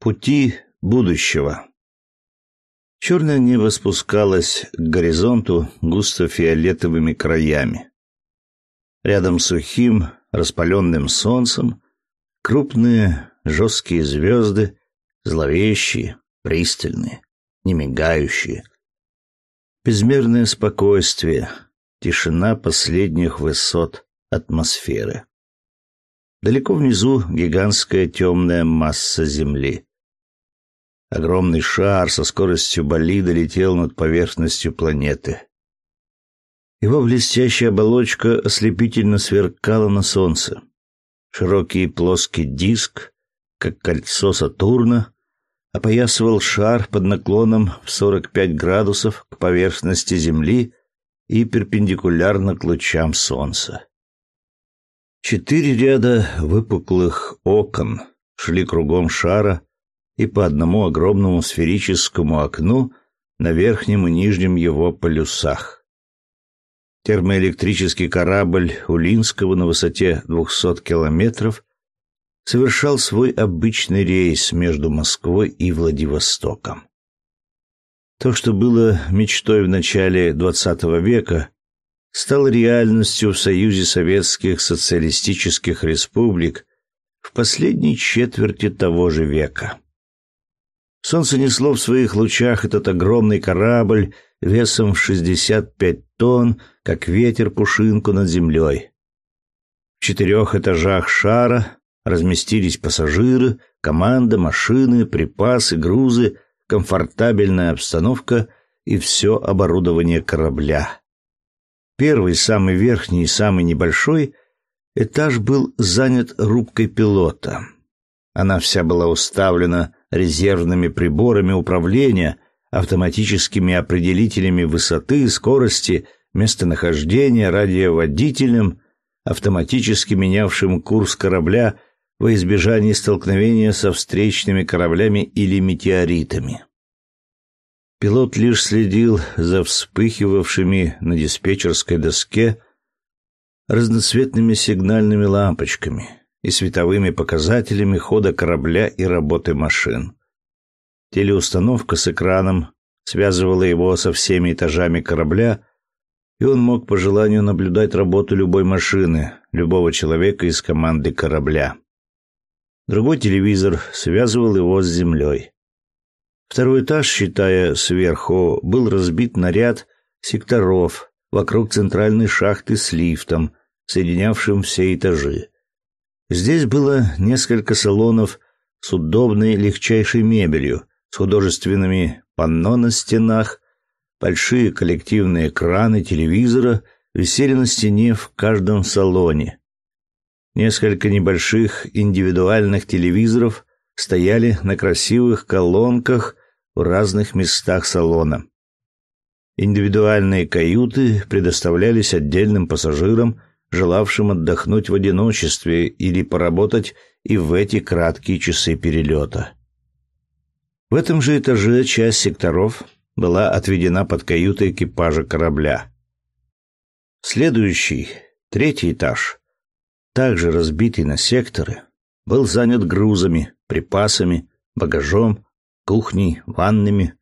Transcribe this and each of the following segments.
Пути будущего. Черное небо спускалось к горизонту густо фиолетовыми краями. Рядом с сухим, распаленным солнцем крупные жесткие звезды, зловещие, пристальные, не мигающие. Безмерное спокойствие, тишина последних высот атмосферы. Далеко внизу гигантская темная масса Земли. Огромный шар со скоростью болида летел над поверхностью планеты. Его блестящая оболочка ослепительно сверкала на солнце. Широкий плоский диск, как кольцо Сатурна, опоясывал шар под наклоном в 45 градусов к поверхности Земли и перпендикулярно к лучам солнца. Четыре ряда выпуклых окон шли кругом шара, и по одному огромному сферическому окну на верхнем и нижнем его полюсах. Термоэлектрический корабль Улинского на высоте 200 километров совершал свой обычный рейс между Москвой и Владивостоком. То, что было мечтой в начале XX века, стало реальностью в Союзе Советских Социалистических Республик в последней четверти того же века. Солнце несло в своих лучах этот огромный корабль весом в 65 тонн, как ветер пушинку над землей. В четырех этажах шара разместились пассажиры, команда, машины, припасы, грузы, комфортабельная обстановка и все оборудование корабля. Первый, самый верхний и самый небольшой этаж был занят рубкой пилота. Она вся была уставлена резервными приборами управления, автоматическими определителями высоты, скорости, местонахождения, радиоводителем, автоматически менявшим курс корабля во избежание столкновения со встречными кораблями или метеоритами. Пилот лишь следил за вспыхивавшими на диспетчерской доске разноцветными сигнальными лампочками и световыми показателями хода корабля и работы машин. Телеустановка с экраном связывала его со всеми этажами корабля, и он мог по желанию наблюдать работу любой машины, любого человека из команды корабля. Другой телевизор связывал его с землей. Второй этаж, считая сверху, был разбит на ряд секторов вокруг центральной шахты с лифтом, соединявшим все этажи. Здесь было несколько салонов с удобной легчайшей мебелью, с художественными панно на стенах, большие коллективные экраны телевизора висели на стене в каждом салоне. Несколько небольших индивидуальных телевизоров стояли на красивых колонках в разных местах салона. Индивидуальные каюты предоставлялись отдельным пассажирам желавшим отдохнуть в одиночестве или поработать и в эти краткие часы перелета. В этом же этаже часть секторов была отведена под каюты экипажа корабля. Следующий, третий этаж, также разбитый на секторы, был занят грузами, припасами, багажом, кухней, ванными.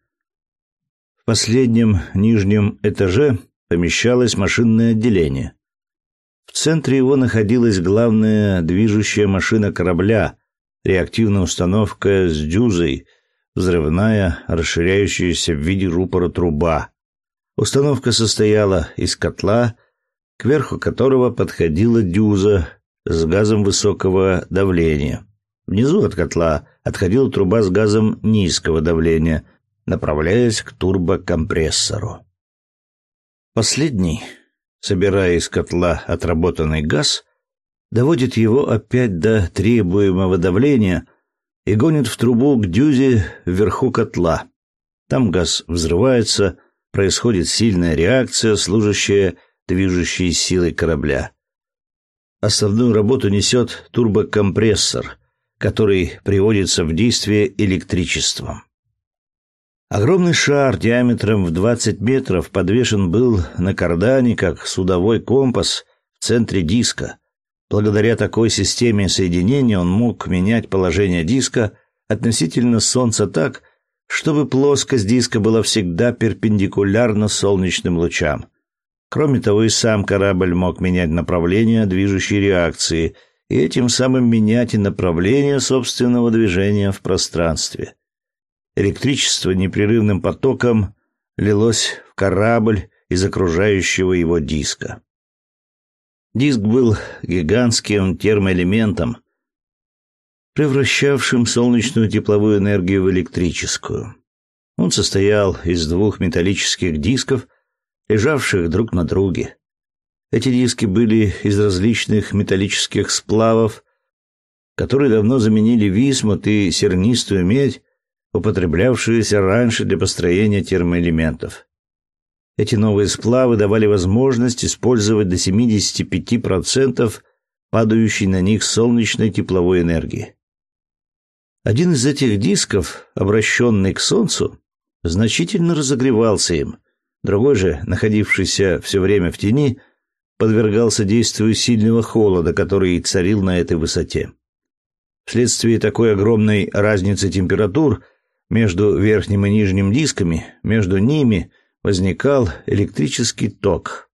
В последнем нижнем этаже помещалось машинное отделение, центре его находилась главная движущая машина корабля, реактивная установка с дюзой, взрывная, расширяющаяся в виде рупора труба. Установка состояла из котла, кверху которого подходила дюза с газом высокого давления. Внизу от котла отходила труба с газом низкого давления, направляясь к турбокомпрессору. Последний собирая из котла отработанный газ, доводит его опять до требуемого давления и гонит в трубу к дюзе вверху котла. Там газ взрывается, происходит сильная реакция, служащая движущей силой корабля. Основную работу несет турбокомпрессор, который приводится в действие электричеством. Огромный шар диаметром в 20 метров подвешен был на кардане, как судовой компас в центре диска. Благодаря такой системе соединения он мог менять положение диска относительно Солнца так, чтобы плоскость диска была всегда перпендикулярна солнечным лучам. Кроме того, и сам корабль мог менять направление движущей реакции и этим самым менять и направление собственного движения в пространстве. Электричество непрерывным потоком лилось в корабль из окружающего его диска. Диск был гигантским термоэлементом, превращавшим солнечную тепловую энергию в электрическую. Он состоял из двух металлических дисков, лежавших друг на друге. Эти диски были из различных металлических сплавов, которые давно заменили висмут и сернистую медь, употреблявшиеся раньше для построения термоэлементов. Эти новые сплавы давали возможность использовать до 75% падающей на них солнечной тепловой энергии. Один из этих дисков, обращенный к Солнцу, значительно разогревался им, другой же, находившийся все время в тени, подвергался действию сильного холода, который царил на этой высоте. Вследствие такой огромной разницы температур между верхним и нижним дисками, между ними – возникал электрический ток.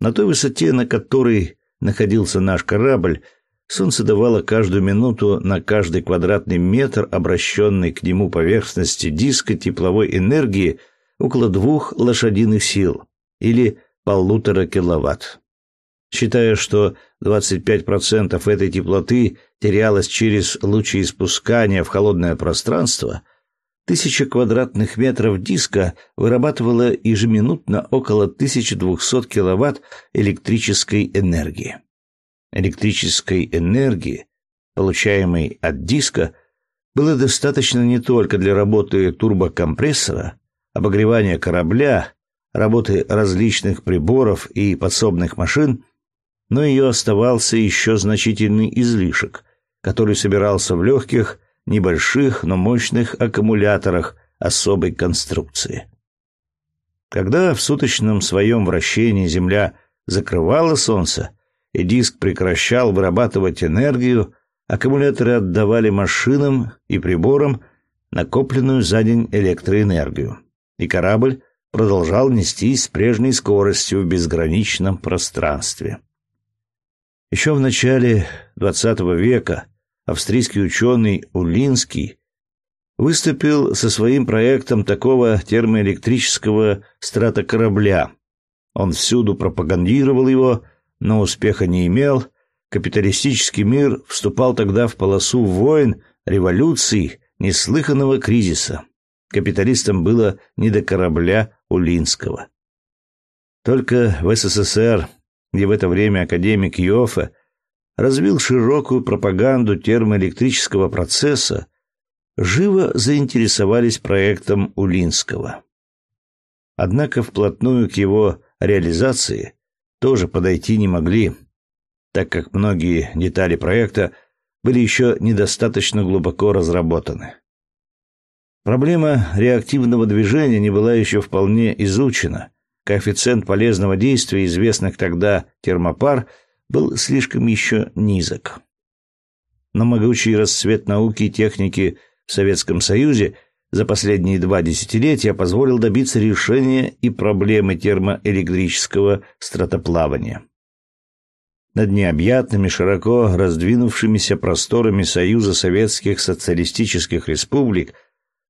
На той высоте, на которой находился наш корабль, солнце давало каждую минуту на каждый квадратный метр обращенной к нему поверхности диска тепловой энергии около двух лошадиных сил или полутора киловатт. Считая, что 25% этой теплоты терялось через лучеиспускание в холодное пространство, Тысяча квадратных метров диска вырабатывала ежеминутно около 1200 киловатт электрической энергии. Электрической энергии, получаемой от диска, было достаточно не только для работы турбокомпрессора, обогревания корабля, работы различных приборов и подсобных машин, но ее оставался еще значительный излишек, который собирался в легких небольших, но мощных аккумуляторах особой конструкции. Когда в суточном своем вращении Земля закрывала Солнце, и диск прекращал вырабатывать энергию, аккумуляторы отдавали машинам и приборам накопленную за день электроэнергию, и корабль продолжал нестись с прежней скоростью в безграничном пространстве. Еще в начале XX века австрийский ученый Улинский выступил со своим проектом такого термоэлектрического стратокорабля. Он всюду пропагандировал его, но успеха не имел. Капиталистический мир вступал тогда в полосу войн, революций, неслыханного кризиса. Капиталистам было не до корабля Улинского. Только в СССР, где в это время академик Йоффе развил широкую пропаганду термоэлектрического процесса, живо заинтересовались проектом Улинского. Однако вплотную к его реализации тоже подойти не могли, так как многие детали проекта были еще недостаточно глубоко разработаны. Проблема реактивного движения не была еще вполне изучена. Коэффициент полезного действия известных тогда термопар – был слишком еще низок. Но могучий расцвет науки и техники в Советском Союзе за последние два десятилетия позволил добиться решения и проблемы термоэлектрического стратоплавания. Над необъятными, широко раздвинувшимися просторами Союза Советских Социалистических Республик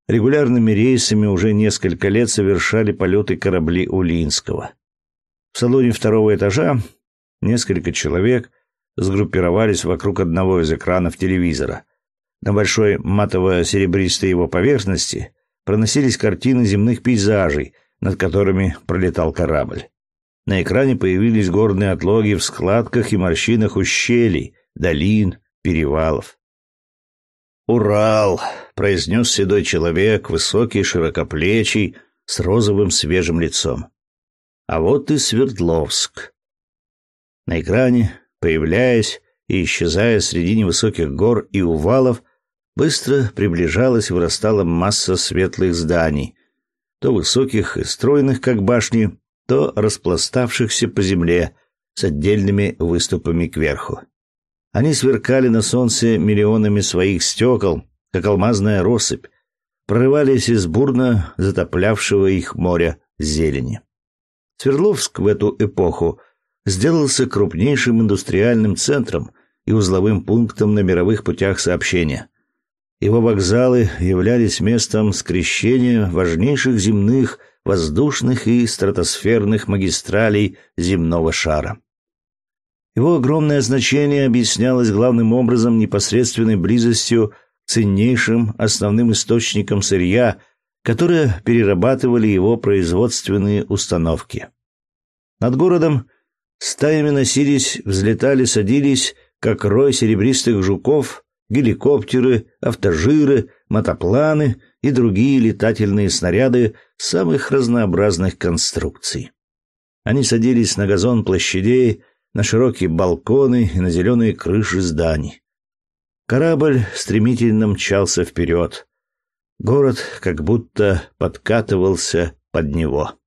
регулярными рейсами уже несколько лет совершали полеты корабли Улинского. В салоне второго этажа Несколько человек сгруппировались вокруг одного из экранов телевизора. На большой матово-серебристой его поверхности проносились картины земных пейзажей, над которыми пролетал корабль. На экране появились горные отлоги в складках и морщинах ущелий, долин, перевалов. «Урал!» — произнес седой человек, высокий, широкоплечий, с розовым свежим лицом. «А вот и Свердловск. На экране, появляясь и исчезая среди невысоких гор и увалов, быстро приближалась и вырастала масса светлых зданий, то высоких и стройных, как башни, то распластавшихся по земле с отдельными выступами кверху. Они сверкали на солнце миллионами своих стекол, как алмазная россыпь, прорывались из бурно затоплявшего их моря зелени. Свердловск в эту эпоху сделался крупнейшим индустриальным центром и узловым пунктом на мировых путях сообщения. Его вокзалы являлись местом скрещения важнейших земных, воздушных и стратосферных магистралей земного шара. Его огромное значение объяснялось главным образом непосредственной близостью к ценнейшим основным источникам сырья, которые перерабатывали его производственные установки. Над городом стаями носились, взлетали, садились, как рой серебристых жуков, геликоптеры, автожиры, мотопланы и другие летательные снаряды самых разнообразных конструкций. Они садились на газон площадей, на широкие балконы и на зеленые крыши зданий. Корабль стремительно мчался вперед. Город как будто подкатывался под него.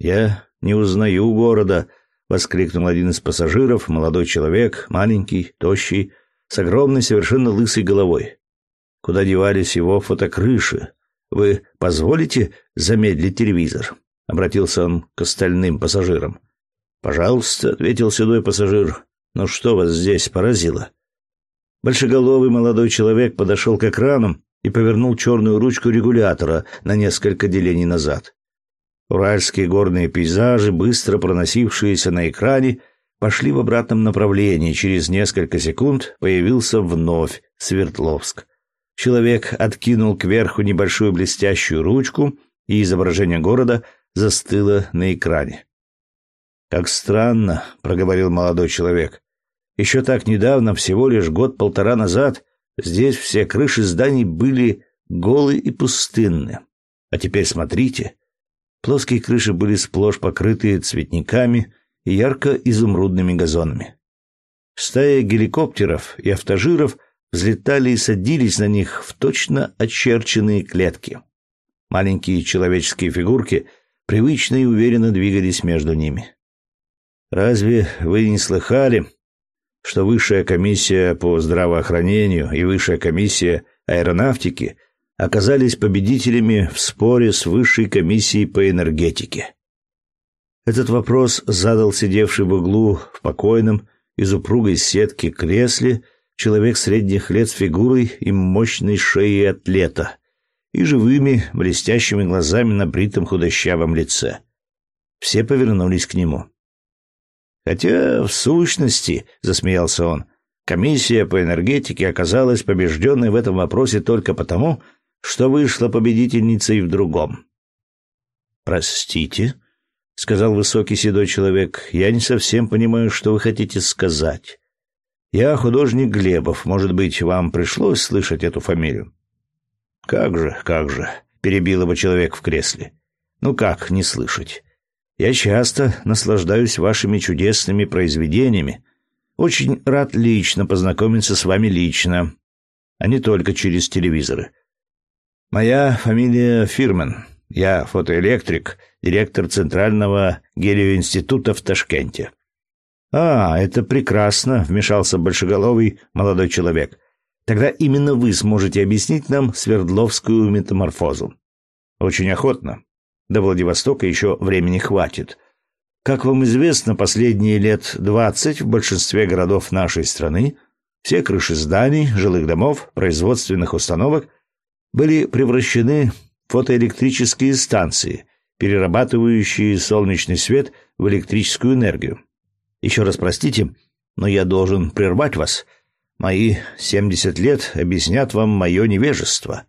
«Я не узнаю города», — воскликнул один из пассажиров, молодой человек, маленький, тощий, с огромной, совершенно лысой головой. Куда девались его фотокрыши? Вы позволите замедлить телевизор? Обратился он к остальным пассажирам. «Пожалуйста», — ответил седой пассажир. «Ну что вас здесь поразило?» Большеголовый молодой человек подошел к экрану и повернул черную ручку регулятора на несколько делений назад. Уральские горные пейзажи, быстро проносившиеся на экране, пошли в обратном направлении. Через несколько секунд появился вновь Свердловск. Человек откинул кверху небольшую блестящую ручку, и изображение города застыло на экране. «Как странно», — проговорил молодой человек. «Еще так недавно, всего лишь год-полтора назад, здесь все крыши зданий были голые и пустынны. А теперь смотрите». Плоские крыши были сплошь покрыты цветниками и ярко-изумрудными газонами. Стая геликоптеров и автожиров взлетали и садились на них в точно очерченные клетки. Маленькие человеческие фигурки привычно и уверенно двигались между ними. Разве вы не слыхали, что высшая комиссия по здравоохранению и высшая комиссия аэронавтики оказались победителями в споре с высшей комиссией по энергетике? Этот вопрос задал сидевший в углу в покойном из упругой сетки кресле человек средних лет с фигурой и мощной шеей атлета и живыми блестящими глазами на бритом худощавом лице. Все повернулись к нему. Хотя, в сущности, засмеялся он, комиссия по энергетике оказалась побежденной в этом вопросе только потому, что вышла победительницей в другом. Простите, сказал высокий седой человек. Я не совсем понимаю, что вы хотите сказать. Я художник Глебов. Может быть, вам пришлось слышать эту фамилию? Как же, как же, перебил его человек в кресле. Ну как не слышать? Я часто наслаждаюсь вашими чудесными произведениями. Очень рад лично познакомиться с вами лично, а не только через телевизоры. Моя фамилия Фирмен. Я фотоэлектрик, директор Центрального гелиоинститута в Ташкенте. А, это прекрасно, вмешался большеголовый молодой человек. Тогда именно вы сможете объяснить нам Свердловскую метаморфозу. Очень охотно. До Владивостока еще времени хватит. Как вам известно, последние лет двадцать в большинстве городов нашей страны все крыши зданий, жилых домов, производственных установок были превращены в фотоэлектрические станции, перерабатывающие солнечный свет в электрическую энергию. Еще раз простите, но я должен прервать вас. Мои семьдесят лет объяснят вам мое невежество.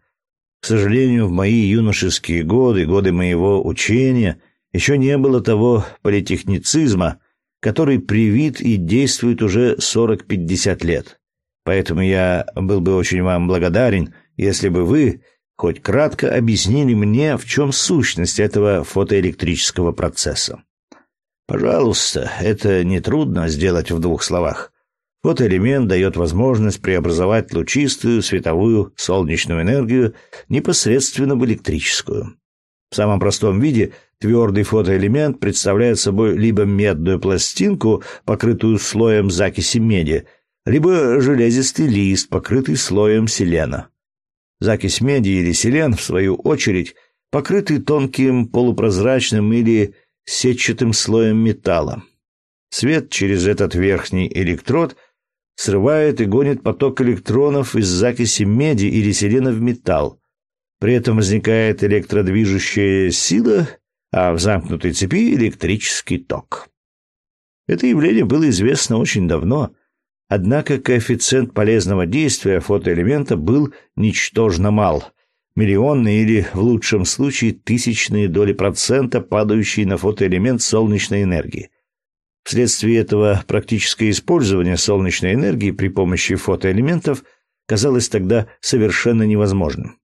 К сожалению, в мои юношеские годы, годы моего учения, еще не было того политехницизма, который привит и действует уже 40-50 лет. Поэтому я был бы очень вам благодарен, если бы вы хоть кратко объяснили мне, в чем сущность этого фотоэлектрического процесса. Пожалуйста, это нетрудно сделать в двух словах. Фотоэлемент дает возможность преобразовать лучистую световую солнечную энергию непосредственно в электрическую. В самом простом виде твердый фотоэлемент представляет собой либо медную пластинку, покрытую слоем закиси меди, либо железистый лист, покрытый слоем селена. Закись меди или селен, в свою очередь, покрытый тонким полупрозрачным или сетчатым слоем металла. Свет через этот верхний электрод срывает и гонит поток электронов из закиси меди или селена в металл. При этом возникает электродвижущая сила, а в замкнутой цепи электрический ток. Это явление было известно очень давно, однако коэффициент полезного действия фотоэлемента был ничтожно мал – миллионные или, в лучшем случае, тысячные доли процента, падающие на фотоэлемент солнечной энергии. Вследствие этого практическое использование солнечной энергии при помощи фотоэлементов казалось тогда совершенно невозможным.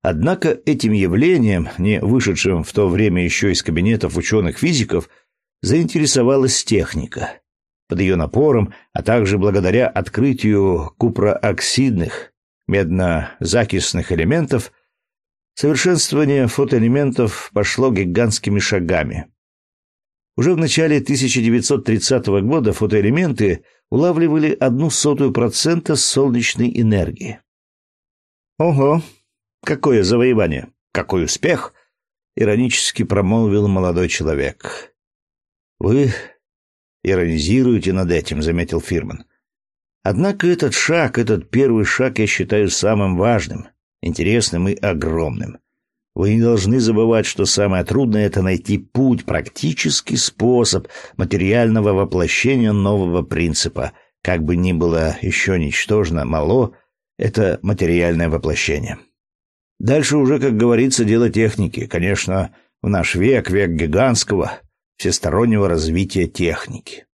Однако этим явлением, не вышедшим в то время еще из кабинетов ученых-физиков, заинтересовалась техника. Под ее напором, а также благодаря открытию купрооксидных, медно-закисных элементов, совершенствование фотоэлементов пошло гигантскими шагами. Уже в начале 1930 года фотоэлементы улавливали одну сотую процента солнечной энергии. «Ого! Какое завоевание! Какой успех!» — иронически промолвил молодой человек. «Вы иронизируете над этим», — заметил Фирман. Однако этот шаг, этот первый шаг я считаю самым важным, интересным и огромным. Вы не должны забывать, что самое трудное — это найти путь, практический способ материального воплощения нового принципа. Как бы ни было еще ничтожно мало, это материальное воплощение. Дальше уже, как говорится, дело техники. Конечно, в наш век, век гигантского, всестороннего развития техники.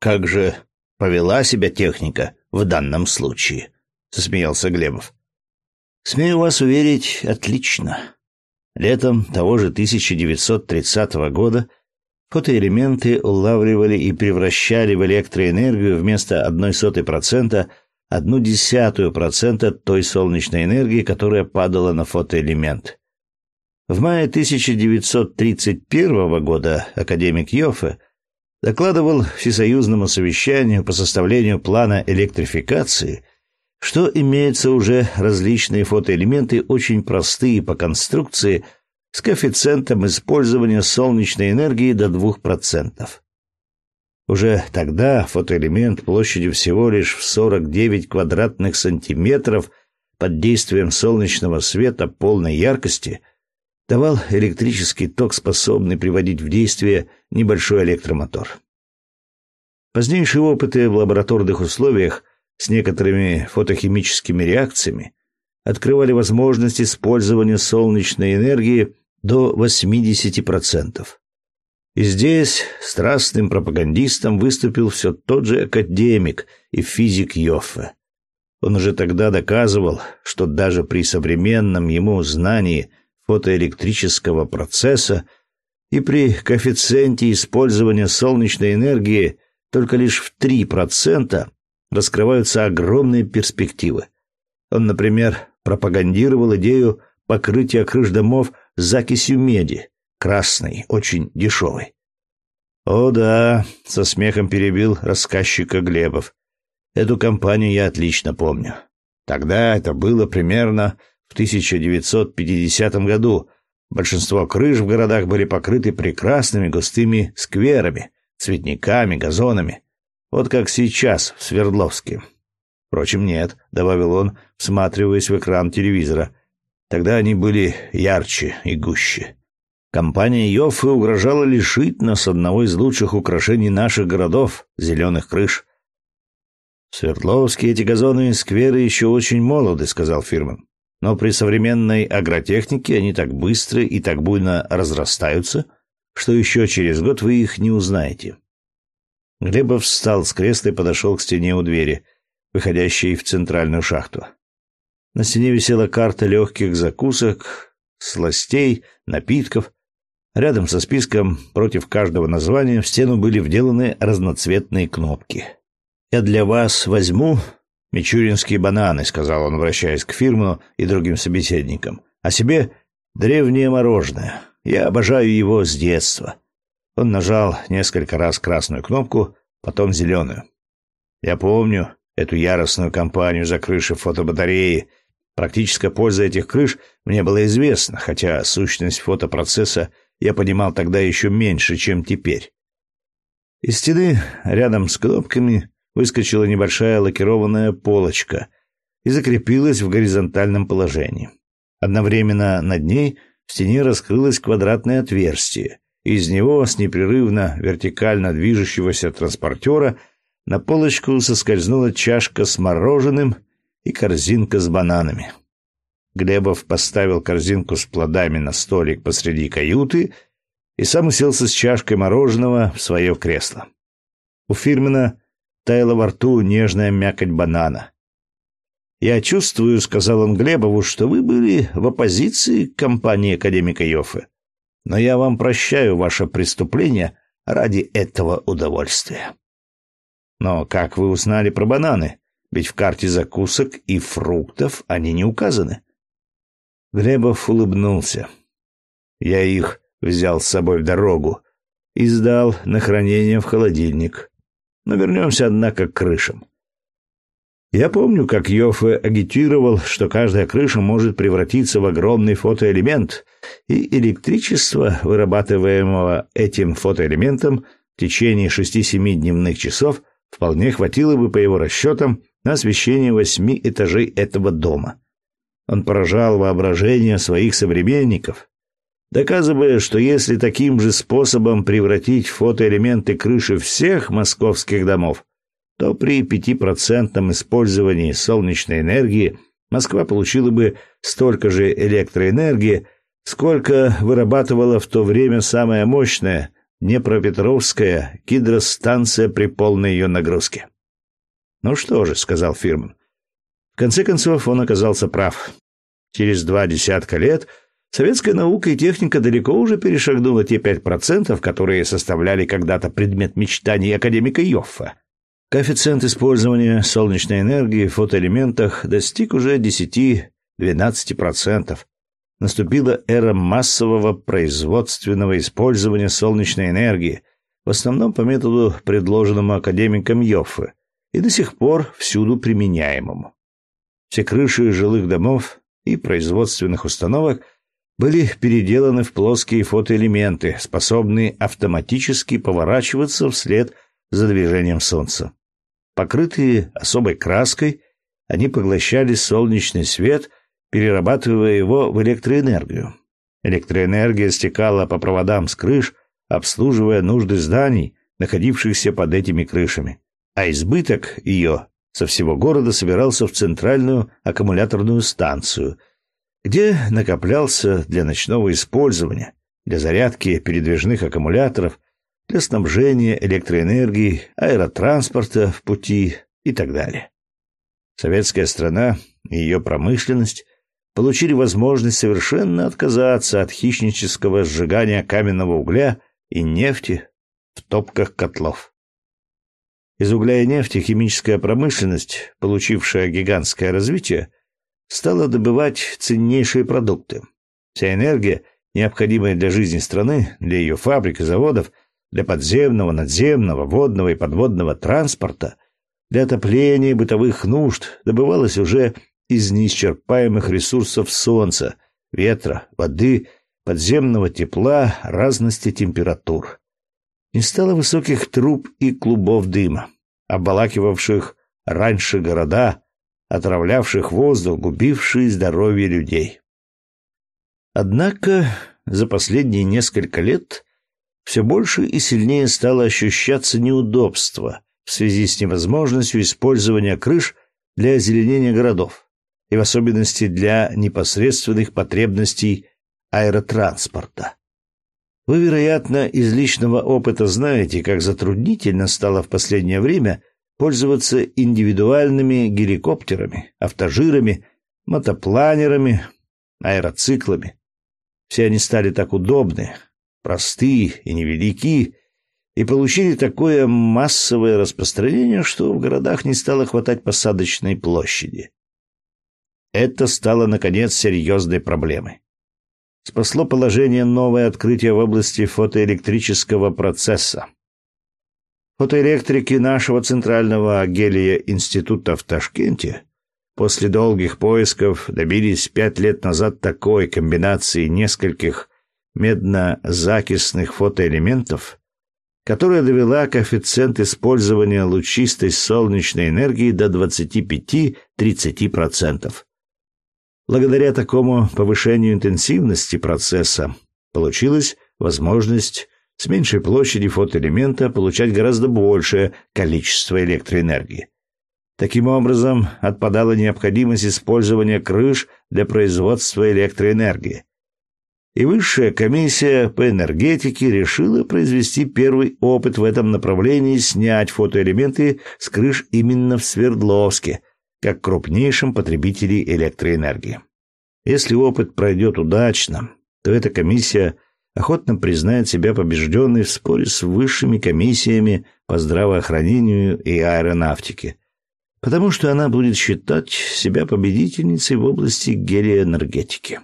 Как же повела себя техника в данном случае, засмеялся Глебов. Смею вас уверить, отлично. Летом того же 1930 года фотоэлементы улавливали и превращали в электроэнергию вместо одной сотой процента одну десятую процента той солнечной энергии, которая падала на фотоэлемент. В мае 1931 года академик Йоффе докладывал Всесоюзному совещанию по составлению плана электрификации, что имеются уже различные фотоэлементы, очень простые по конструкции, с коэффициентом использования солнечной энергии до 2%. Уже тогда фотоэлемент площадью всего лишь в 49 квадратных сантиметров под действием солнечного света полной яркости – давал электрический ток, способный приводить в действие небольшой электромотор. Позднейшие опыты в лабораторных условиях с некоторыми фотохимическими реакциями открывали возможность использования солнечной энергии до 80%. И здесь страстным пропагандистом выступил все тот же академик и физик Йоффе. Он уже тогда доказывал, что даже при современном ему знании фотоэлектрического процесса и при коэффициенте использования солнечной энергии только лишь в 3% раскрываются огромные перспективы. Он, например, пропагандировал идею покрытия крыш домов закисью меди, красной, очень дешевой. «О да», — со смехом перебил рассказчика Глебов. «Эту компанию я отлично помню. Тогда это было примерно в 1950 году большинство крыш в городах были покрыты прекрасными густыми скверами, цветниками, газонами. Вот как сейчас в Свердловске. Впрочем, нет, добавил он, всматриваясь в экран телевизора. Тогда они были ярче и гуще. Компания Йоффе угрожала лишить нас одного из лучших украшений наших городов — зеленых крыш. — В Свердловске эти газоны и скверы еще очень молоды, — сказал Фирман. Но при современной агротехнике они так быстро и так буйно разрастаются, что еще через год вы их не узнаете. Глебов встал с кресла и подошел к стене у двери, выходящей в центральную шахту. На стене висела карта легких закусок, сластей, напитков. Рядом со списком против каждого названия в стену были вделаны разноцветные кнопки. «Я для вас возьму «Мичуринские бананы», — сказал он, обращаясь к Фирману и другим собеседникам. «А себе древнее мороженое. Я обожаю его с детства». Он нажал несколько раз красную кнопку, потом зеленую. Я помню эту яростную кампанию за крыши фотобатареи. Практическая польза этих крыш мне была известна, хотя сущность фотопроцесса я понимал тогда еще меньше, чем теперь. Из стены рядом с кнопками выскочила небольшая лакированная полочка и закрепилась в горизонтальном положении. Одновременно над ней в стене раскрылось квадратное отверстие. Из него с непрерывно вертикально движущегося транспортера на полочку соскользнула чашка с мороженым и корзинка с бананами. Глебов поставил корзинку с плодами на столик посреди каюты и сам уселся с чашкой мороженого в свое кресло. У Фирмина таяла во рту нежная мякоть банана. «Я чувствую, — сказал он Глебову, — что вы были в оппозиции к компании академика Йоффе. Но я вам прощаю ваше преступление ради этого удовольствия». Но как вы узнали про бананы? Ведь в карте закусок и фруктов они не указаны. Глебов улыбнулся. Я их взял с собой в дорогу и сдал на хранение в холодильник. Но вернемся, однако, к крышам. Я помню, как Йоффе агитировал, что каждая крыша может превратиться в огромный фотоэлемент, и электричество, вырабатываемого этим фотоэлементом в течение шести-семи дневных часов, вполне хватило бы, по его расчетам, на освещение восьми этажей этого дома. Он поражал воображение своих современников, доказывая, что если таким же способом превратить фотоэлементы крыши всех московских домов, то при пятипроцентном использовании солнечной энергии Москва получила бы столько же электроэнергии, сколько вырабатывала в то время самая мощная Днепропетровская гидростанция при полной ее нагрузке. «Ну что же», — сказал Фирман. В конце концов, он оказался прав. Через два десятка лет советская наука и техника далеко уже перешагнула те пять процентов, которые составляли когда-то предмет мечтаний академика Йоффа. Коэффициент использования солнечной энергии в фотоэлементах достиг уже 10-12%, наступила эра массового производственного использования солнечной энергии, в основном по методу, предложенному академиком Йоффе, и до сих пор всюду применяемому. Все крыши жилых домов и производственных установок были переделаны в плоские фотоэлементы, способные автоматически поворачиваться вслед за движением Солнца. Покрытые особой краской, они поглощали солнечный свет перерабатывая его в электроэнергию. Электроэнергия стекала по проводам с крыш, обслуживая нужды зданий, находившихся под этими крышами, а избыток ее со всего города собирался в центральную аккумуляторную станцию, где накоплялся для ночного использования, для зарядки передвижных аккумуляторов, для снабжения электроэнергией, аэротранспорта в пути и так далее. Советская страна и ее промышленность получили возможность совершенно отказаться от хищнического сжигания каменного угля и нефти в топках котлов. Из угля и нефти химическая промышленность, получившая гигантское развитие, стала добывать ценнейшие продукты. Вся энергия, необходимая для жизни страны, для ее фабрик и заводов, для подземного, надземного, водного и подводного транспорта, для отопления бытовых нужд, добывалась уже из неисчерпаемых ресурсов солнца, ветра, воды, подземного тепла, разности температур. Не стало высоких труб и клубов дыма, обволакивавших раньше города, отравлявших воздух, губившие здоровье людей. Однако за последние несколько лет все больше и сильнее стало ощущаться неудобство в связи с невозможностью использования крыш для озеленения городов и в особенности для непосредственных потребностей аэротранспорта. Вы, вероятно, из личного опыта знаете, как затруднительно стало в последнее время пользоваться индивидуальными геликоптерами, автожирами, мотопланерами, аэроциклами. Все они стали так удобны, просты и невелики, и получили такое массовое распространение, что в городах не стало хватать посадочной площади. Это стало, наконец, серьезной проблемой. Спасло положение новое открытие в области фотоэлектрического процесса. Фотоэлектрики нашего центрального гелия института в Ташкенте после долгих поисков добились пять лет назад такой комбинации нескольких медно-закисных фотоэлементов, которая довела коэффициент использования лучистой солнечной энергии до 25-30%. Благодаря такому повышению интенсивности процесса получилась возможность с меньшей площади фотоэлемента получать гораздо большее количество электроэнергии. Таким образом, отпадала необходимость использования крыш для производства электроэнергии. И высшая комиссия по энергетике решила произвести первый опыт в этом направлении снять фотоэлементы с крыш именно в Свердловске, как крупнейшем потребителе электроэнергии. Если опыт пройдет удачно, то эта комиссия – охотно признает себя побежденной в споре с высшими комиссиями по здравоохранению и аэронавтике, потому что она будет считать себя победительницей в области гелиоэнергетики.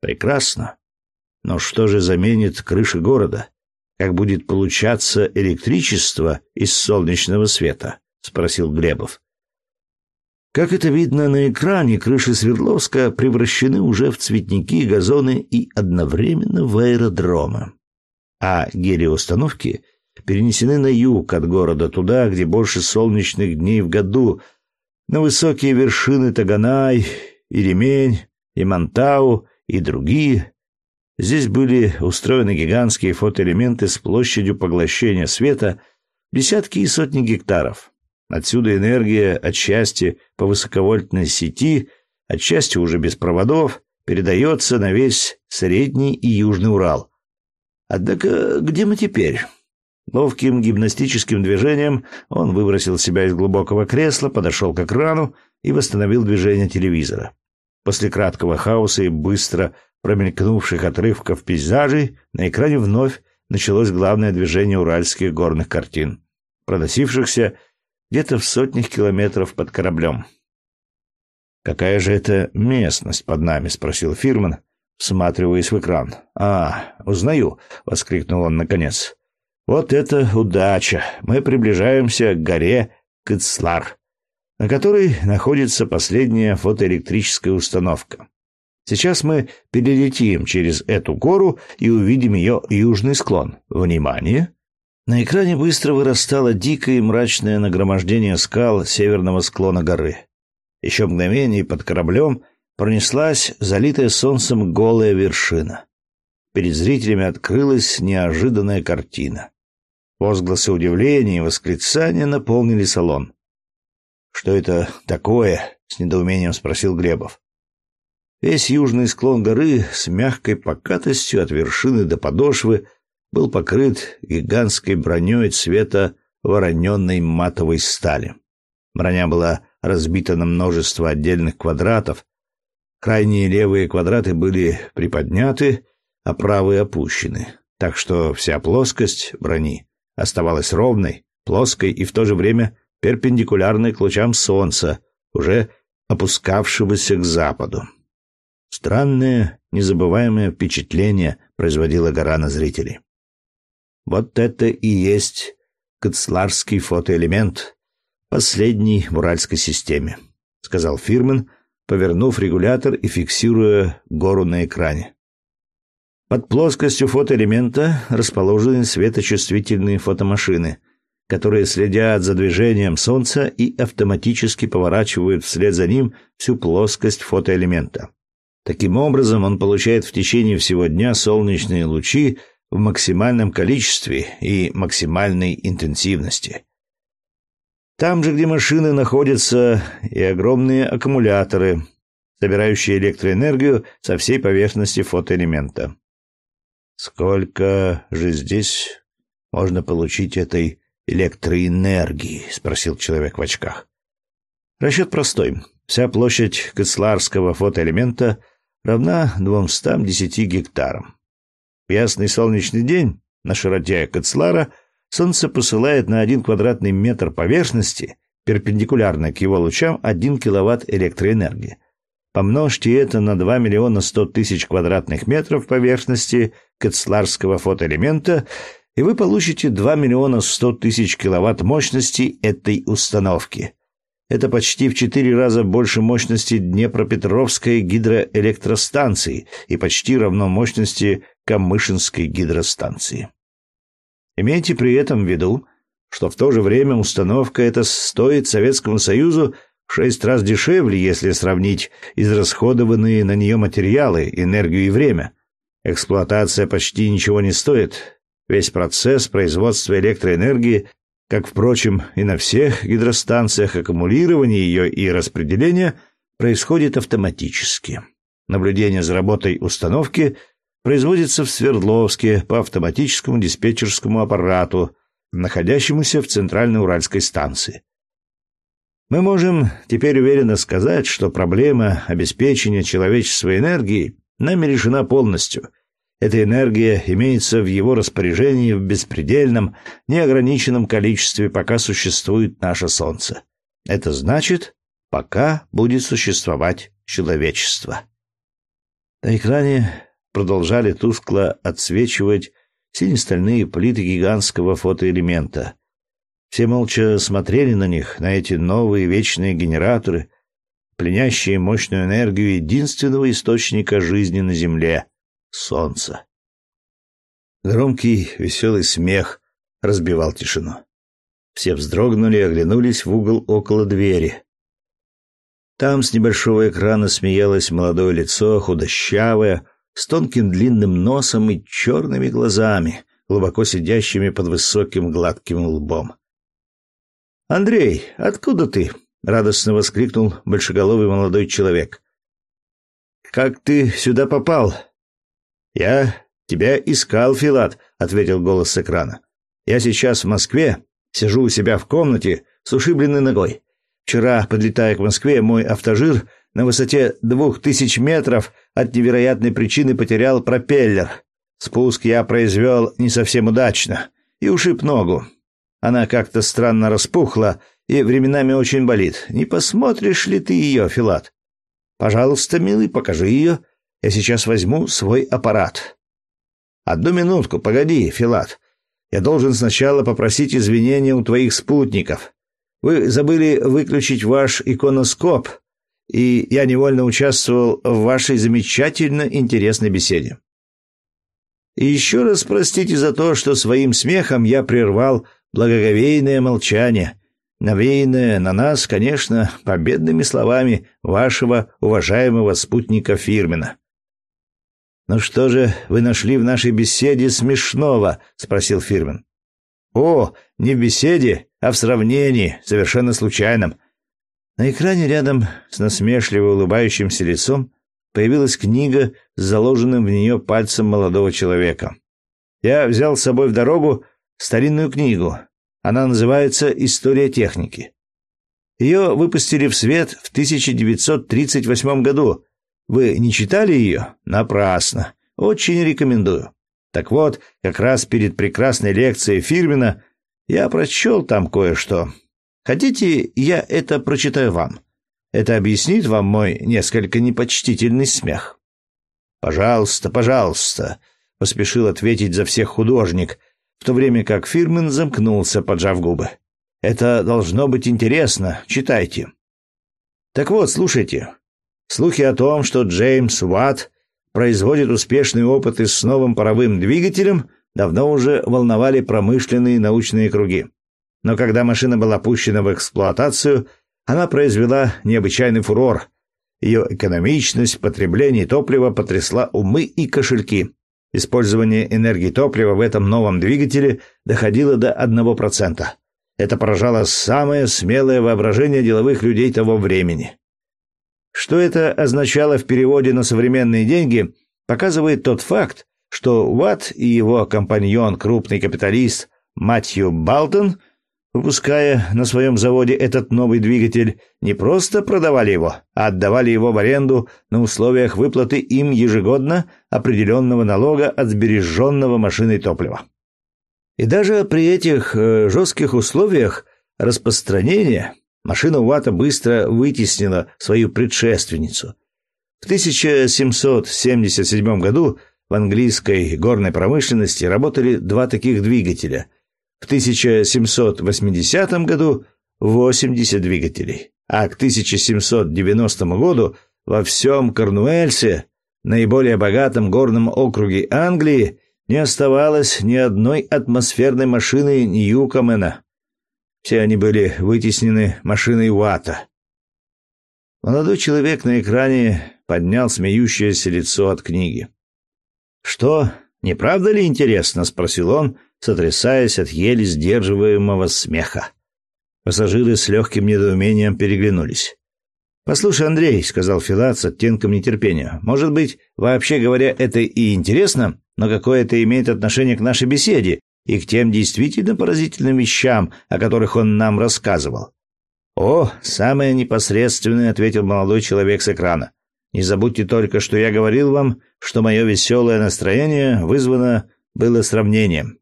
Прекрасно. Но что же заменит крыши города? Как будет получаться электричество из солнечного света? спросил Глебов. Как это видно на экране, крыши Свердловска превращены уже в цветники, газоны и одновременно в аэродромы. А гелиоустановки перенесены на юг от города, туда, где больше солнечных дней в году, на высокие вершины Таганай, и Ремень, и Монтау, и другие. Здесь были устроены гигантские фотоэлементы с площадью поглощения света десятки и сотни гектаров. Отсюда энергия отчасти по высоковольтной сети, отчасти уже без проводов, передается на весь Средний и Южный Урал. Однако где мы теперь? Ловким гимнастическим движением он выбросил себя из глубокого кресла, подошел к экрану и восстановил движение телевизора. После краткого хаоса и быстро промелькнувших отрывков пейзажей на экране вновь началось главное движение уральских горных картин, проносившихся где-то в сотнях километров под кораблем. «Какая же это местность под нами?» — спросил Фирман, всматриваясь в экран. «А, узнаю!» — воскликнул он наконец. «Вот это удача! Мы приближаемся к горе Кыцлар, на которой находится последняя фотоэлектрическая установка. Сейчас мы перелетим через эту гору и увидим ее южный склон. Внимание!» На экране быстро вырастало дикое и мрачное нагромождение скал северного склона горы. Еще мгновение под кораблем пронеслась залитая солнцем голая вершина. Перед зрителями открылась неожиданная картина. Возгласы удивления и восклицания наполнили салон. «Что это такое?» — с недоумением спросил Глебов. Весь южный склон горы с мягкой покатостью от вершины до подошвы — был покрыт гигантской броней цвета вороненной матовой стали. Броня была разбита на множество отдельных квадратов. Крайние левые квадраты были приподняты, а правые опущены, так что вся плоскость брони оставалась ровной, плоской и в то же время перпендикулярной к лучам солнца, уже опускавшегося к западу. Странное, незабываемое впечатление производила гора на зрителей. Вот это и есть кацларский фотоэлемент, последний в уральской системе, сказал Фирмен, повернув регулятор и фиксируя гору на экране. Под плоскостью фотоэлемента расположены светочувствительные фотомашины, которые следят за движением Солнца и автоматически поворачивают вслед за ним всю плоскость фотоэлемента. Таким образом, он получает в течение всего дня солнечные лучи в максимальном количестве и максимальной интенсивности. Там же, где машины находятся и огромные аккумуляторы, собирающие электроэнергию со всей поверхности фотоэлемента. «Сколько же здесь можно получить этой электроэнергии?» — спросил человек в очках. Расчет простой. Вся площадь Кыцларского фотоэлемента равна 210 гектарам. В ясный солнечный день на широте Кацлара Солнце посылает на один квадратный метр поверхности, перпендикулярно к его лучам, 1 киловатт электроэнергии. Помножьте это на 2 миллиона 100 тысяч квадратных метров поверхности кацларского фотоэлемента, и вы получите 2 миллиона 100 тысяч киловатт мощности этой установки. Это почти в четыре раза больше мощности Днепропетровской гидроэлектростанции и почти равно мощности Камышинской гидростанции. Имейте при этом в виду, что в то же время установка эта стоит Советскому Союзу в шесть раз дешевле, если сравнить израсходованные на нее материалы, энергию и время. Эксплуатация почти ничего не стоит. Весь процесс производства электроэнергии как, впрочем, и на всех гидростанциях аккумулирование ее и распределение происходит автоматически. Наблюдение за работой установки производится в Свердловске по автоматическому диспетчерскому аппарату, находящемуся в Центральной Уральской станции. Мы можем теперь уверенно сказать, что проблема обеспечения человеческой энергией нами решена полностью – эта энергия имеется в его распоряжении в беспредельном, неограниченном количестве, пока существует наше Солнце. Это значит, пока будет существовать человечество. На экране продолжали тускло отсвечивать сине-стальные плиты гигантского фотоэлемента. Все молча смотрели на них, на эти новые вечные генераторы, пленящие мощную энергию единственного источника жизни на Земле — солнца. Громкий, веселый смех разбивал тишину. Все вздрогнули и оглянулись в угол около двери. Там с небольшого экрана смеялось молодое лицо, худощавое, с тонким длинным носом и черными глазами, глубоко сидящими под высоким гладким лбом. «Андрей, откуда ты?» — радостно воскликнул большеголовый молодой человек. «Как ты сюда попал?» «Я тебя искал, Филат», — ответил голос с экрана. «Я сейчас в Москве, сижу у себя в комнате с ушибленной ногой. Вчера, подлетая к Москве, мой автожир на высоте двух тысяч метров от невероятной причины потерял пропеллер. Спуск я произвел не совсем удачно и ушиб ногу. Она как-то странно распухла и временами очень болит. Не посмотришь ли ты ее, Филат? Пожалуйста, милый, покажи ее. Я сейчас возьму свой аппарат. Одну минутку, погоди, Филат. Я должен сначала попросить извинения у твоих спутников. Вы забыли выключить ваш иконоскоп, и я невольно участвовал в вашей замечательно интересной беседе. И еще раз простите за то, что своим смехом я прервал благоговейное молчание, навеянное на нас, конечно, победными словами вашего уважаемого спутника Фирмина. «Ну что же вы нашли в нашей беседе смешного?» — спросил Фирмен. «О, не в беседе, а в сравнении, совершенно случайном». На экране рядом с насмешливо улыбающимся лицом появилась книга с заложенным в нее пальцем молодого человека. Я взял с собой в дорогу старинную книгу. Она называется «История техники». Ее выпустили в свет в 1938 году, вы не читали ее? Напрасно. Очень рекомендую. Так вот, как раз перед прекрасной лекцией Фирмина я прочел там кое-что. Хотите, я это прочитаю вам? Это объяснит вам мой несколько непочтительный смех. Пожалуйста, пожалуйста, поспешил ответить за всех художник, в то время как Фирмен замкнулся, поджав губы. Это должно быть интересно. Читайте. Так вот, слушайте. Слухи о том, что Джеймс Уатт производит успешные опыты с новым паровым двигателем, давно уже волновали промышленные научные круги. Но когда машина была пущена в эксплуатацию, она произвела необычайный фурор. Ее экономичность потребление топлива потрясла умы и кошельки. Использование энергии топлива в этом новом двигателе доходило до 1%. Это поражало самое смелое воображение деловых людей того времени. Что это означало в переводе на современные деньги, показывает тот факт, что Уатт и его компаньон, крупный капиталист Матью Балтон, выпуская на своем заводе этот новый двигатель, не просто продавали его, а отдавали его в аренду на условиях выплаты им ежегодно определенного налога от сбереженного машиной топлива. И даже при этих э, жестких условиях распространения Машина Уатта быстро вытеснила свою предшественницу. В 1777 году в английской горной промышленности работали два таких двигателя. В 1780 году 80 двигателей, а к 1790 году во всем Корнуэльсе, наиболее богатом горном округе Англии, не оставалось ни одной атмосферной машины Ньюкомена. Все они были вытеснены машиной Уатта. Молодой человек на экране поднял смеющееся лицо от книги. «Что, не правда ли интересно?» — спросил он, сотрясаясь от еле сдерживаемого смеха. Пассажиры с легким недоумением переглянулись. «Послушай, Андрей», — сказал Филат с оттенком нетерпения, — «может быть, вообще говоря, это и интересно, но какое это имеет отношение к нашей беседе и к тем действительно поразительным вещам, о которых он нам рассказывал?» «О, самое непосредственное», — ответил молодой человек с экрана. Не забудьте только, что я говорил вам, что мое веселое настроение вызвано было сравнением.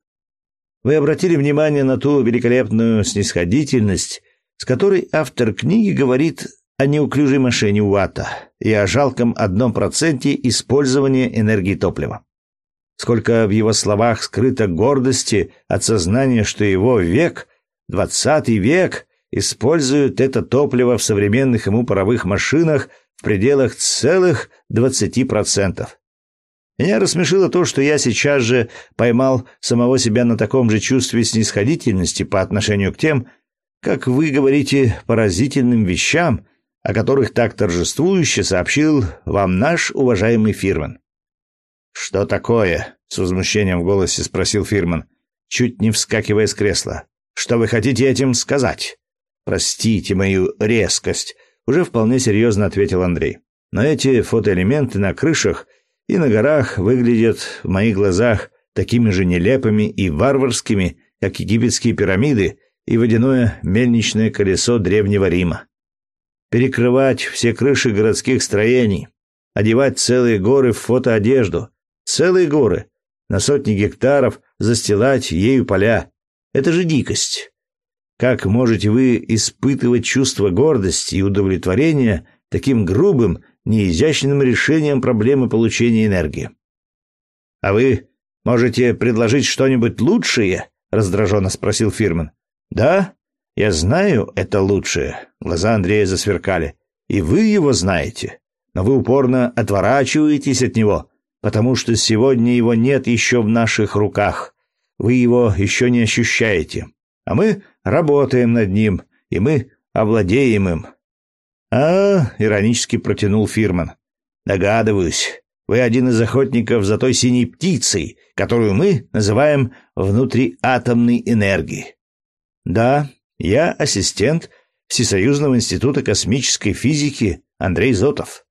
Вы обратили внимание на ту великолепную снисходительность, с которой автор книги говорит о неуклюжей машине Уатта и о жалком одном проценте использования энергии топлива. Сколько в его словах скрыто гордости от сознания, что его век, двадцатый век, использует это топливо в современных ему паровых машинах в пределах целых 20%. Меня рассмешило то, что я сейчас же поймал самого себя на таком же чувстве снисходительности по отношению к тем, как вы говорите, поразительным вещам, о которых так торжествующе сообщил вам наш уважаемый Фирман. «Что такое?» — с возмущением в голосе спросил Фирман, чуть не вскакивая с кресла. «Что вы хотите этим сказать? Простите мою резкость, уже вполне серьезно ответил Андрей. Но эти фотоэлементы на крышах и на горах выглядят в моих глазах такими же нелепыми и варварскими, как египетские пирамиды и водяное мельничное колесо древнего Рима. Перекрывать все крыши городских строений, одевать целые горы в фотоодежду, целые горы, на сотни гектаров застилать ею поля. Это же дикость. Как можете вы испытывать чувство гордости и удовлетворения таким грубым, неизящным решением проблемы получения энергии? А вы можете предложить что-нибудь лучшее? раздраженно спросил Фирман. Да, я знаю это лучшее. Глаза Андрея засверкали. И вы его знаете, но вы упорно отворачиваетесь от него, потому что сегодня его нет еще в наших руках. Вы его еще не ощущаете. А мы Работаем над ним, и мы овладеем им. А, иронически протянул Фирман. Догадываюсь, вы один из охотников за той синей птицей, которую мы называем внутриатомной энергией. Да, я ассистент Всесоюзного института космической физики Андрей Зотов.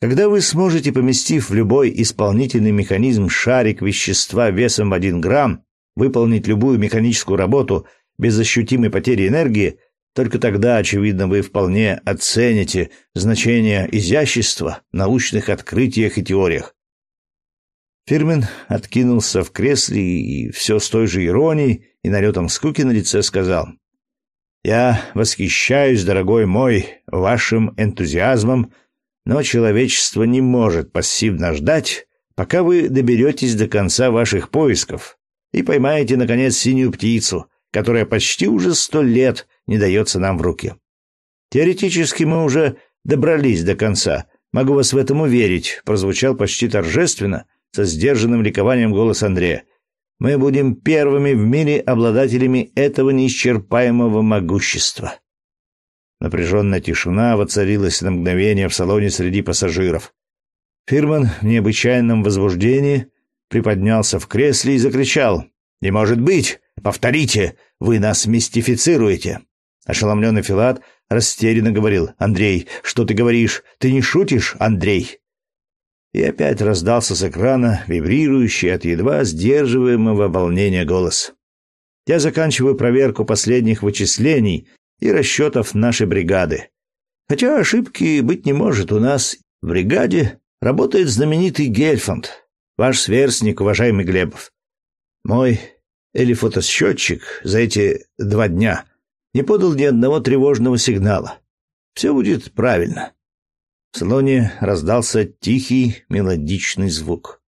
Когда вы сможете, поместив в любой исполнительный механизм шарик вещества весом в один грамм, выполнить любую механическую работу без ощутимой потери энергии, только тогда, очевидно, вы вполне оцените значение изящества в научных открытиях и теориях. Фирмен откинулся в кресле и все с той же иронией и налетом скуки на лице сказал. «Я восхищаюсь, дорогой мой, вашим энтузиазмом, но человечество не может пассивно ждать, пока вы доберетесь до конца ваших поисков и поймаете, наконец, синюю птицу, которая почти уже сто лет не дается нам в руки. Теоретически мы уже добрались до конца. Могу вас в этом уверить, прозвучал почти торжественно, со сдержанным ликованием голос Андрея. Мы будем первыми в мире обладателями этого неисчерпаемого могущества. Напряженная тишина воцарилась на мгновение в салоне среди пассажиров. Фирман в необычайном возбуждении приподнялся в кресле и закричал. «Не может быть! Повторите! Вы нас мистифицируете!» Ошеломленный Филат растерянно говорил. «Андрей, что ты говоришь? Ты не шутишь, Андрей?» И опять раздался с экрана вибрирующий от едва сдерживаемого волнения голос. «Я заканчиваю проверку последних вычислений и расчетов нашей бригады. Хотя ошибки быть не может, у нас в бригаде работает знаменитый Гельфанд, ваш сверстник, уважаемый Глебов. Мой или фотосчетчик за эти два дня не подал ни одного тревожного сигнала. Все будет правильно. В салоне раздался тихий мелодичный звук.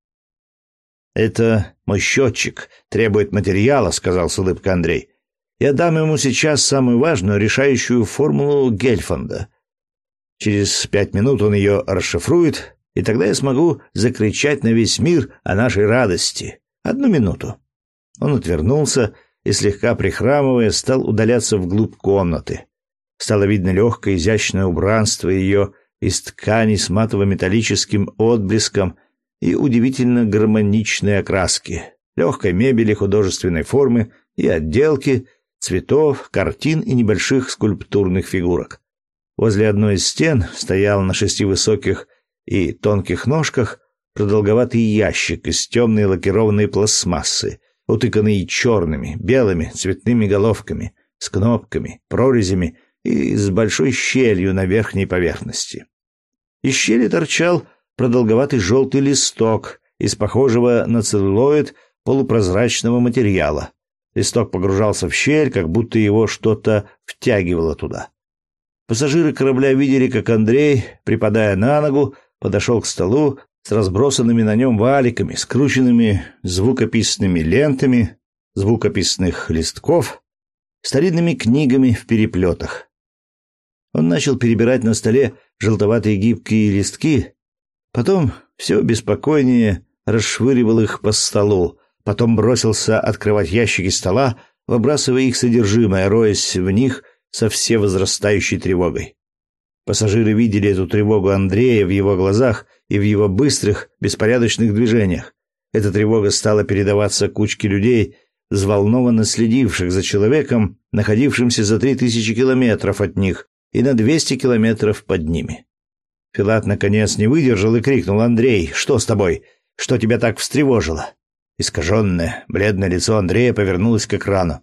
Это мой счетчик, требует материала, сказал с улыбкой Андрей. Я дам ему сейчас самую важную, решающую формулу Гельфанда. Через пять минут он ее расшифрует, и тогда я смогу закричать на весь мир о нашей радости. Одну минуту. Он отвернулся и, слегка прихрамывая, стал удаляться вглубь комнаты. Стало видно легкое изящное убранство ее из ткани с матово-металлическим отблеском и удивительно гармоничной окраски, легкой мебели художественной формы и отделки, цветов, картин и небольших скульптурных фигурок. Возле одной из стен стоял на шести высоких и тонких ножках продолговатый ящик из темной лакированной пластмассы, утыканный черными, белыми, цветными головками, с кнопками, прорезями и с большой щелью на верхней поверхности. Из щели торчал продолговатый желтый листок из похожего на целлулоид полупрозрачного материала, Листок погружался в щель, как будто его что-то втягивало туда. Пассажиры корабля видели, как Андрей, припадая на ногу, подошел к столу с разбросанными на нем валиками, скрученными звукописными лентами, звукописных листков, старинными книгами в переплетах. Он начал перебирать на столе желтоватые гибкие листки, потом все беспокойнее расшвыривал их по столу, Потом бросился открывать ящики стола, выбрасывая их содержимое, роясь в них со все возрастающей тревогой. Пассажиры видели эту тревогу Андрея в его глазах и в его быстрых, беспорядочных движениях. Эта тревога стала передаваться кучке людей, взволнованно следивших за человеком, находившимся за три тысячи километров от них и на двести километров под ними. Филат наконец не выдержал и крикнул: "Андрей, что с тобой? Что тебя так встревожило?" Искаженное, бледное лицо Андрея повернулось к экрану.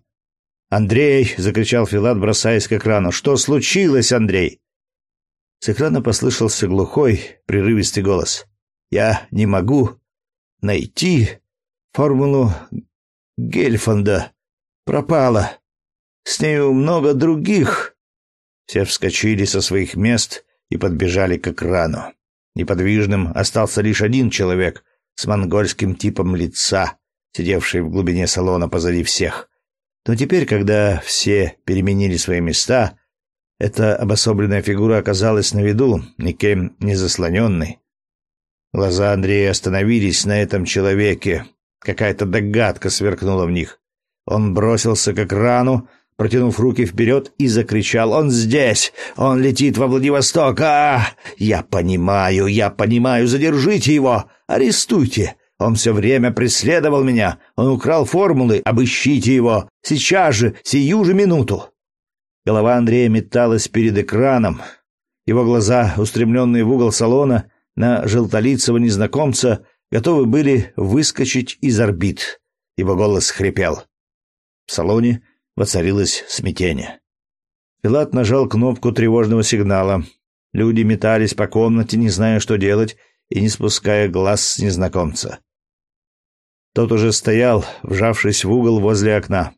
«Андрей!» — закричал Филат, бросаясь к экрану. «Что случилось, Андрей?» С экрана послышался глухой, прерывистый голос. «Я не могу найти формулу Гельфанда. Пропала. С нею много других». Все вскочили со своих мест и подбежали к экрану. Неподвижным остался лишь один человек, с монгольским типом лица, сидевший в глубине салона позади всех. Но теперь, когда все переменили свои места, эта обособленная фигура оказалась на виду, никем не заслоненной. Глаза Андрея остановились на этом человеке. Какая-то догадка сверкнула в них. Он бросился к экрану, протянув руки вперед, и закричал «Он здесь! Он летит во Владивосток! а Я понимаю, я понимаю! Задержите его! Арестуйте! Он все время преследовал меня! Он украл формулы! Обыщите его! Сейчас же! Сию же минуту!» Голова Андрея металась перед экраном. Его глаза, устремленные в угол салона, на желтолицего незнакомца, готовы были выскочить из орбит. Его голос хрипел. В салоне Воцарилось смятение. Пилат нажал кнопку тревожного сигнала. Люди метались по комнате, не зная, что делать, и не спуская глаз с незнакомца. Тот уже стоял, вжавшись в угол возле окна.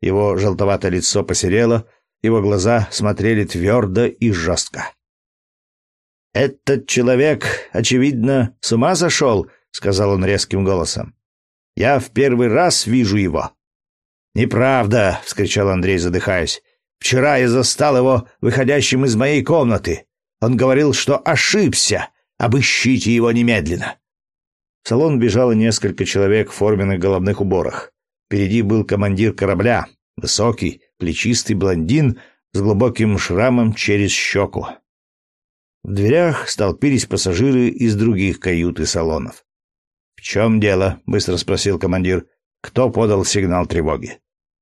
Его желтоватое лицо посерело, его глаза смотрели твердо и жестко. «Этот человек, очевидно, с ума сошел», — сказал он резким голосом. «Я в первый раз вижу его. «Неправда!» — вскричал Андрей, задыхаясь. «Вчера я застал его выходящим из моей комнаты. Он говорил, что ошибся. Обыщите его немедленно!» В салон бежало несколько человек в форменных головных уборах. Впереди был командир корабля, высокий, плечистый блондин с глубоким шрамом через щеку. В дверях столпились пассажиры из других кают и салонов. «В чем дело?» — быстро спросил командир. «Кто подал сигнал тревоги?»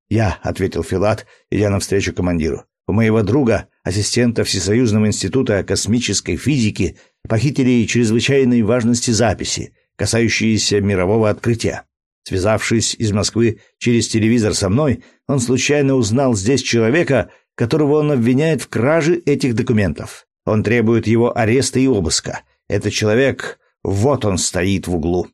«Я», — ответил Филат, идя навстречу командиру. «У моего друга, ассистента Всесоюзного института космической физики, похитили чрезвычайной важности записи, касающиеся мирового открытия. Связавшись из Москвы через телевизор со мной, он случайно узнал здесь человека, которого он обвиняет в краже этих документов. Он требует его ареста и обыска. Этот человек, вот он стоит в углу.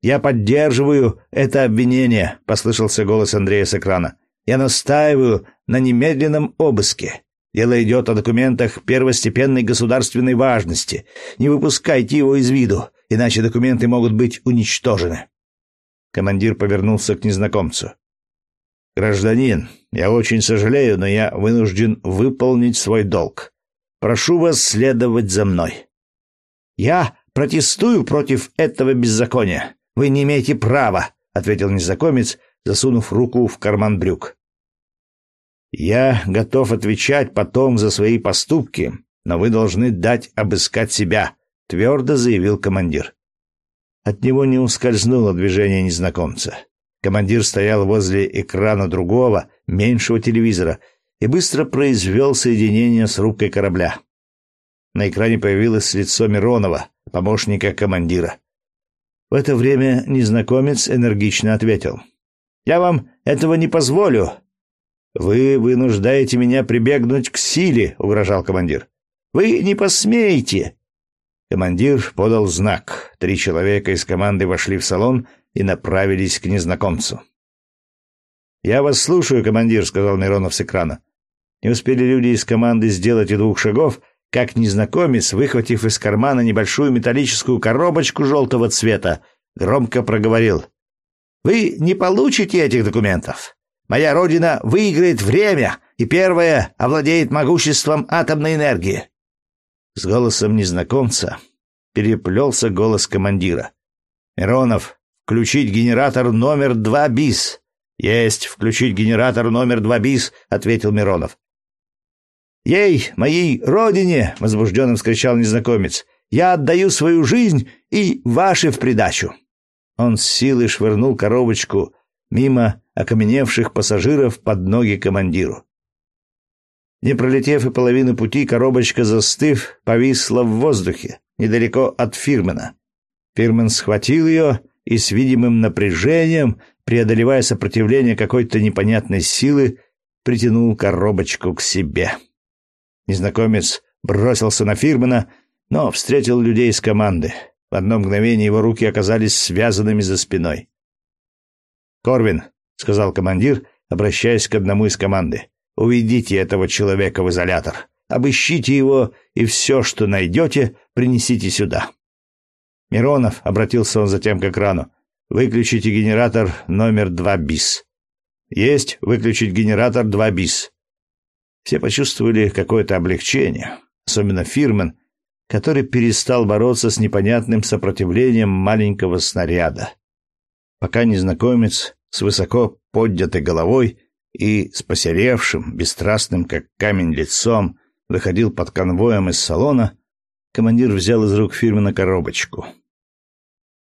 «Я поддерживаю это обвинение», — послышался голос Андрея с экрана. «Я настаиваю на немедленном обыске. Дело идет о документах первостепенной государственной важности. Не выпускайте его из виду. иначе документы могут быть уничтожены. Командир повернулся к незнакомцу. Гражданин, я очень сожалею, но я вынужден выполнить свой долг. Прошу вас следовать за мной. Я протестую против этого беззакония. Вы не имеете права, ответил незнакомец, засунув руку в карман брюк. Я готов отвечать потом за свои поступки, но вы должны дать обыскать себя, твердо заявил командир. От него не ускользнуло движение незнакомца. Командир стоял возле экрана другого, меньшего телевизора и быстро произвел соединение с рубкой корабля. На экране появилось лицо Миронова, помощника командира. В это время незнакомец энергично ответил. «Я вам этого не позволю. Вы вынуждаете меня прибегнуть к силе», — угрожал командир. «Вы не посмеете». Командир подал знак. Три человека из команды вошли в салон и направились к незнакомцу. «Я вас слушаю, командир», — сказал Миронов с экрана. Не успели люди из команды сделать и двух шагов, как незнакомец, выхватив из кармана небольшую металлическую коробочку желтого цвета, громко проговорил. «Вы не получите этих документов. Моя родина выиграет время и первая овладеет могуществом атомной энергии». С голосом незнакомца переплелся голос командира. «Миронов, включить генератор номер два БИС». «Есть, включить генератор номер два БИС», — ответил Миронов. «Ей, моей родине!» — возбужденно вскричал незнакомец. «Я отдаю свою жизнь и ваши в придачу!» Он с силой швырнул коробочку мимо окаменевших пассажиров под ноги командиру. Не пролетев и половины пути, коробочка, застыв, повисла в воздухе, недалеко от Фирмена. Фирмен схватил ее и с видимым напряжением, преодолевая сопротивление какой-то непонятной силы, притянул коробочку к себе. Незнакомец бросился на Фирмана, но встретил людей из команды. В одно мгновение его руки оказались связанными за спиной. «Корвин», — сказал командир, обращаясь к одному из команды, — «уведите этого человека в изолятор. Обыщите его, и все, что найдете, принесите сюда». «Миронов», — обратился он затем к экрану, — «выключите генератор номер два бис». «Есть выключить генератор два бис». Все почувствовали какое-то облегчение, особенно Фирмен, который перестал бороться с непонятным сопротивлением маленького снаряда. Пока незнакомец с высоко поднятой головой и с посеревшим, бесстрастным, как камень, лицом выходил под конвоем из салона, командир взял из рук Фирмена коробочку.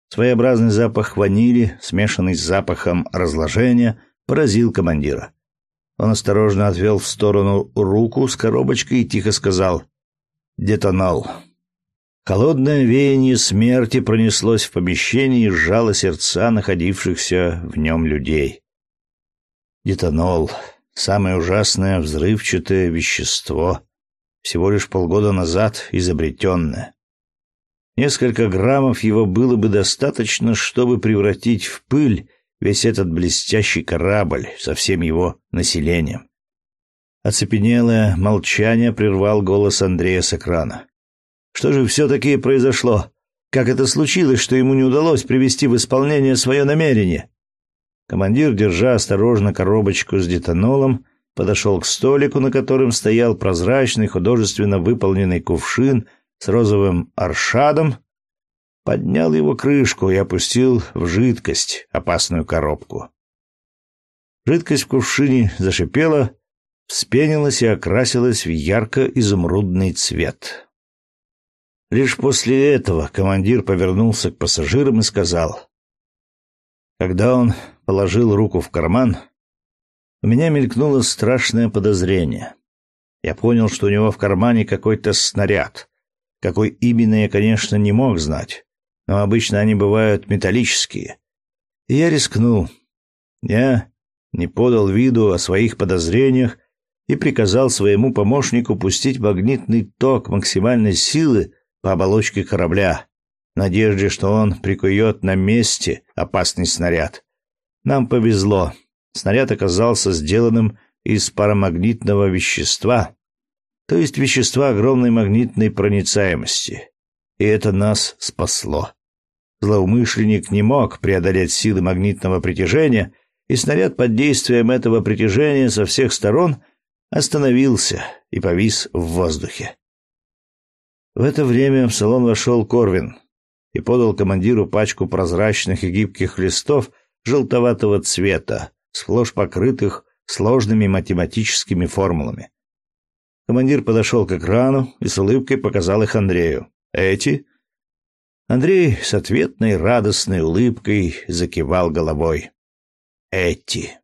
Своеобразный запах ванили, смешанный с запахом разложения, поразил командира. Он осторожно отвел в сторону руку с коробочкой и тихо сказал «Детонал». Холодное веяние смерти пронеслось в помещении и сжало сердца находившихся в нем людей. Детонол — самое ужасное взрывчатое вещество, всего лишь полгода назад изобретенное. Несколько граммов его было бы достаточно, чтобы превратить в пыль весь этот блестящий корабль со всем его населением. Оцепенелое молчание прервал голос Андрея с экрана. Что же все-таки произошло? Как это случилось, что ему не удалось привести в исполнение свое намерение? Командир, держа осторожно коробочку с детонолом, подошел к столику, на котором стоял прозрачный, художественно выполненный кувшин с розовым аршадом, поднял его крышку и опустил в жидкость, опасную коробку. Жидкость в кувшине зашипела, вспенилась и окрасилась в ярко-изумрудный цвет. Лишь после этого командир повернулся к пассажирам и сказал. Когда он положил руку в карман, у меня мелькнуло страшное подозрение. Я понял, что у него в кармане какой-то снаряд. Какой именно я, конечно, не мог знать но обычно они бывают металлические. И я рискнул. Я не подал виду о своих подозрениях и приказал своему помощнику пустить магнитный ток максимальной силы по оболочке корабля, в надежде, что он прикует на месте опасный снаряд. Нам повезло. Снаряд оказался сделанным из парамагнитного вещества, то есть вещества огромной магнитной проницаемости. И это нас спасло. Злоумышленник не мог преодолеть силы магнитного притяжения, и снаряд под действием этого притяжения со всех сторон остановился и повис в воздухе. В это время в салон вошел Корвин и подал командиру пачку прозрачных и гибких листов желтоватого цвета, сплошь покрытых сложными математическими формулами. Командир подошел к экрану и с улыбкой показал их Андрею. «Эти?» Андрей с ответной радостной улыбкой закивал головой. «Эти».